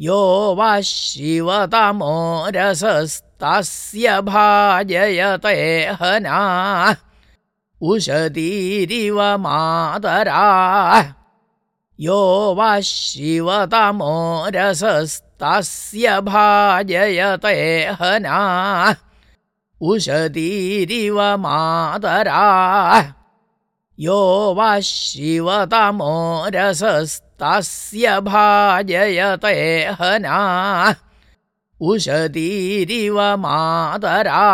यो वा शिवतमो रसस्तास्य भाजयते हना। उषतीरिव मातरा। यो वा शिवतमो रसस्तास्य भाजयते हना। उषतीरिव मातरा यो वा शिवतमो रसस्तास्य भाजयते हना। उषतीरिव मातरा